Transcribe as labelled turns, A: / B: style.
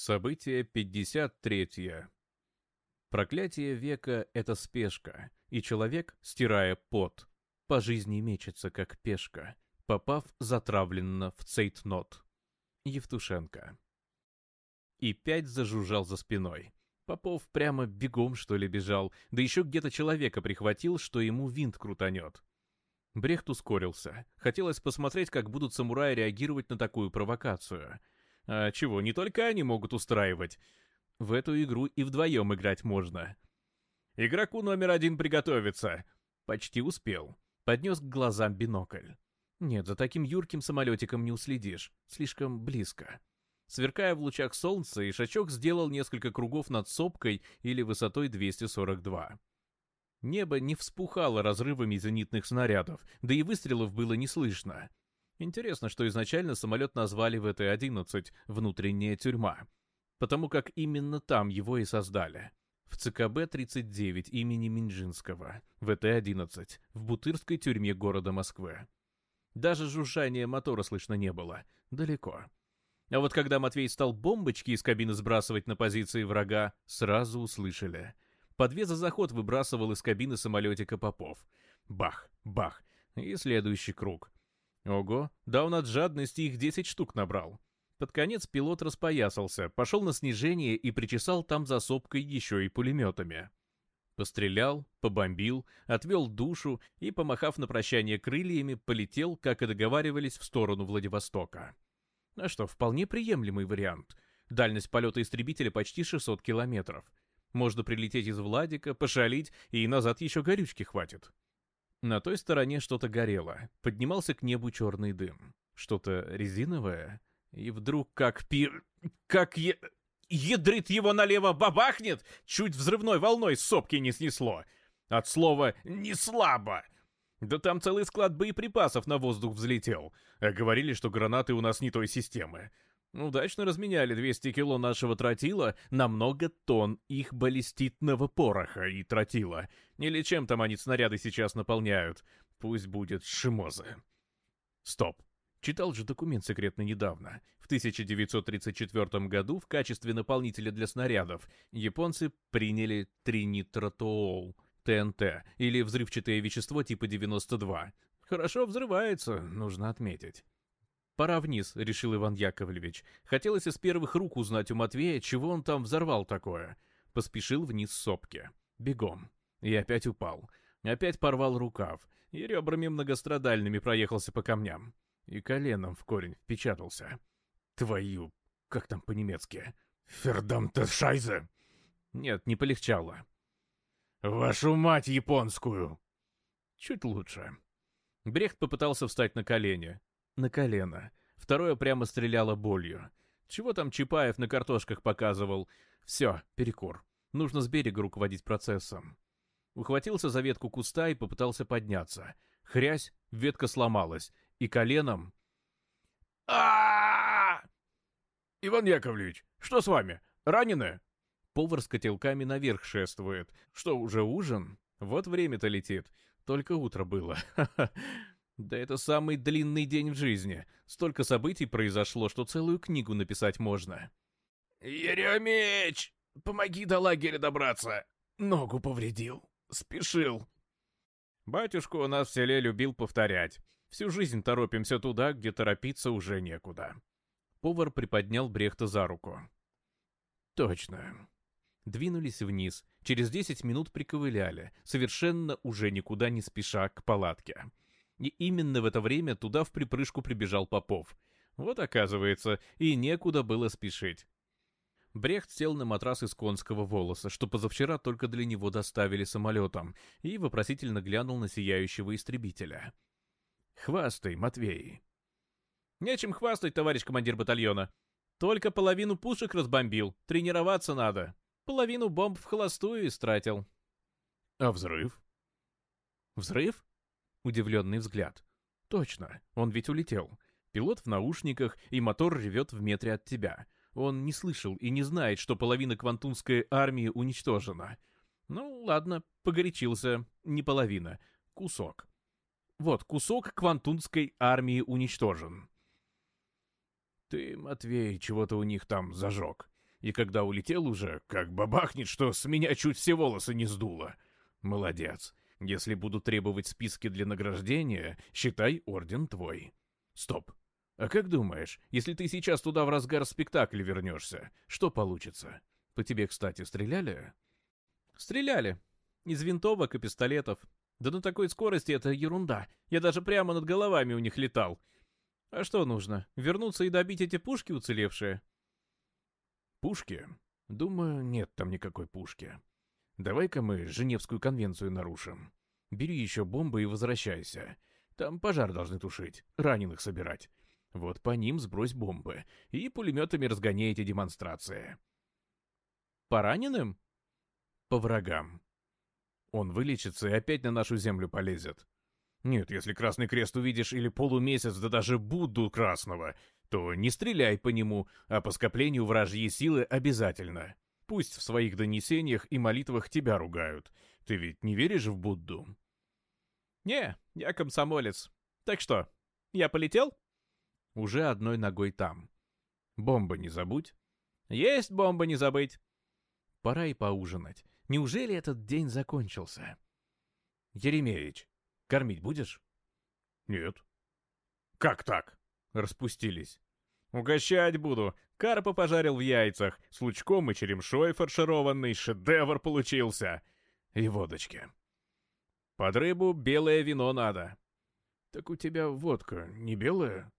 A: Событие 53. Проклятие века — это спешка, и человек, стирая пот, по жизни мечется как пешка, попав затравленно в цейтнот. Евтушенко. И пять зажужжал за спиной. Попов прямо бегом, что ли, бежал, да еще где-то человека прихватил, что ему винт крутанет. Брехт ускорился. Хотелось посмотреть, как будут самураи реагировать на такую провокацию — а чего, не только они могут устраивать. В эту игру и вдвоем играть можно. Игроку номер один приготовиться. Почти успел. Поднес к глазам бинокль. Нет, за таким юрким самолетиком не уследишь. Слишком близко. Сверкая в лучах солнца, Ишачок сделал несколько кругов над сопкой или высотой 242. Небо не вспухало разрывами зенитных снарядов, да и выстрелов было не слышно. Интересно, что изначально самолет назвали ВТ-11 «Внутренняя тюрьма», потому как именно там его и создали. В ЦКБ-39 имени Минжинского, ВТ-11, в Бутырской тюрьме города Москвы. Даже жужжания мотора слышно не было. Далеко. А вот когда Матвей стал бомбочки из кабины сбрасывать на позиции врага, сразу услышали. По две за заход выбрасывал из кабины самолетика Попов. Бах, бах. И следующий круг. Ого, да он от жадности их 10 штук набрал. Под конец пилот распоясался, пошел на снижение и причесал там за сопкой еще и пулеметами. Пострелял, побомбил, отвел душу и, помахав на прощание крыльями, полетел, как и договаривались, в сторону Владивостока. А что, вполне приемлемый вариант. Дальность полета истребителя почти 600 километров. Можно прилететь из Владика, пошалить, и назад еще горючки хватит. На той стороне что-то горело, поднимался к небу черный дым. Что-то резиновое, и вдруг как пи... как е... ядрит его налево бабахнет, чуть взрывной волной сопки не снесло. От слова «не слабо». Да там целый склад боеприпасов на воздух взлетел. А говорили, что гранаты у нас не той системы. Ну, удачно разменяли 200 кило нашего тротила на много тонн их баллиститного пороха и тротила. Или чем там они снаряды сейчас наполняют. Пусть будет шимозы. Стоп. Читал же документ секретно недавно. В 1934 году в качестве наполнителя для снарядов японцы приняли тринитротоол, ТНТ, или взрывчатое вещество типа 92. Хорошо взрывается, нужно отметить. «Пора вниз», — решил Иван Яковлевич. Хотелось из первых рук узнать у Матвея, чего он там взорвал такое. Поспешил вниз сопки. Бегом. И опять упал. Опять порвал рукав. И ребрами многострадальными проехался по камням. И коленом в корень впечатался. «Твою... как там по-немецки?» «Фердамте шайзе!» Нет, не полегчало. «Вашу мать японскую!» Чуть лучше. Брехт попытался встать на колени на колено, второе прямо стреляло болью. Чего там Чапаев на картошках показывал? Все, перекур. Нужно с берега руководить процессом. Ухватился за ветку куста и попытался подняться. Хрясь, ветка сломалась, и коленом... а Иван Яковлевич, что с вами? Ранены? Повар с котелками наверх шествует. Что, уже ужин? Вот время-то летит. Только утро было. Ха-ха. Да это самый длинный день в жизни. Столько событий произошло, что целую книгу написать можно. «Еремич, помоги до лагеря добраться!» Ногу повредил. Спешил. Батюшку у нас в селе любил повторять. Всю жизнь торопимся туда, где торопиться уже некуда. Повар приподнял Брехта за руку. Точно. Двинулись вниз, через 10 минут приковыляли, совершенно уже никуда не спеша к палатке. И именно в это время туда в припрыжку прибежал Попов. Вот оказывается, и некуда было спешить. Брехт сел на матрас из конского волоса, что позавчера только для него доставили самолетом, и вопросительно глянул на сияющего истребителя. «Хвастай, Матвей!» «Нечем хвастать, товарищ командир батальона. Только половину пушек разбомбил, тренироваться надо. Половину бомб в холостую истратил». «А взрыв?» «Взрыв? удивленный взгляд. «Точно, он ведь улетел. Пилот в наушниках, и мотор ревет в метре от тебя. Он не слышал и не знает, что половина квантунской армии уничтожена. Ну, ладно, погорячился. Не половина. Кусок. Вот, кусок квантунской армии уничтожен». «Ты, Матвей, чего-то у них там зажег. И когда улетел уже, как бабахнет, что с меня чуть все волосы не сдуло. Молодец. Если буду требовать списки для награждения, считай орден твой. Стоп. А как думаешь, если ты сейчас туда в разгар спектакля вернешься, что получится? По тебе, кстати, стреляли?
B: Стреляли. Из винтовок и пистолетов. Да на такой скорости это ерунда. Я даже прямо над головами у них летал. А что нужно? Вернуться и добить эти пушки уцелевшие?
A: Пушки? Думаю, нет там никакой пушки. Давай-ка мы Женевскую конвенцию нарушим. Бери еще бомбы и возвращайся. Там пожар должны тушить, раненых собирать. Вот по ним сбрось бомбы и пулеметами разгоняй эти демонстрации.
B: По раненым?
A: По врагам. Он вылечится и опять на нашу землю полезет. Нет, если Красный Крест увидишь или полумесяц, да даже Будду Красного, то не стреляй по нему, а по скоплению вражьей силы обязательно. Пусть в своих донесениях и молитвах тебя ругают. Ты ведь не веришь в Будду?»
B: «Не, я комсомолец. Так что, я полетел?»
A: Уже одной ногой там. «Бомба не забудь».
B: «Есть бомба не забыть».
A: «Пора и поужинать. Неужели этот день закончился?» «Еремеевич, кормить будешь?»
C: «Нет».
A: «Как так?» Распустились.
B: «Угощать буду. Карпа пожарил в яйцах, с лучком и черемшой фаршированный шедевр получился.
A: И водочки.
B: Под рыбу белое вино надо.
A: Так у тебя водка не белая?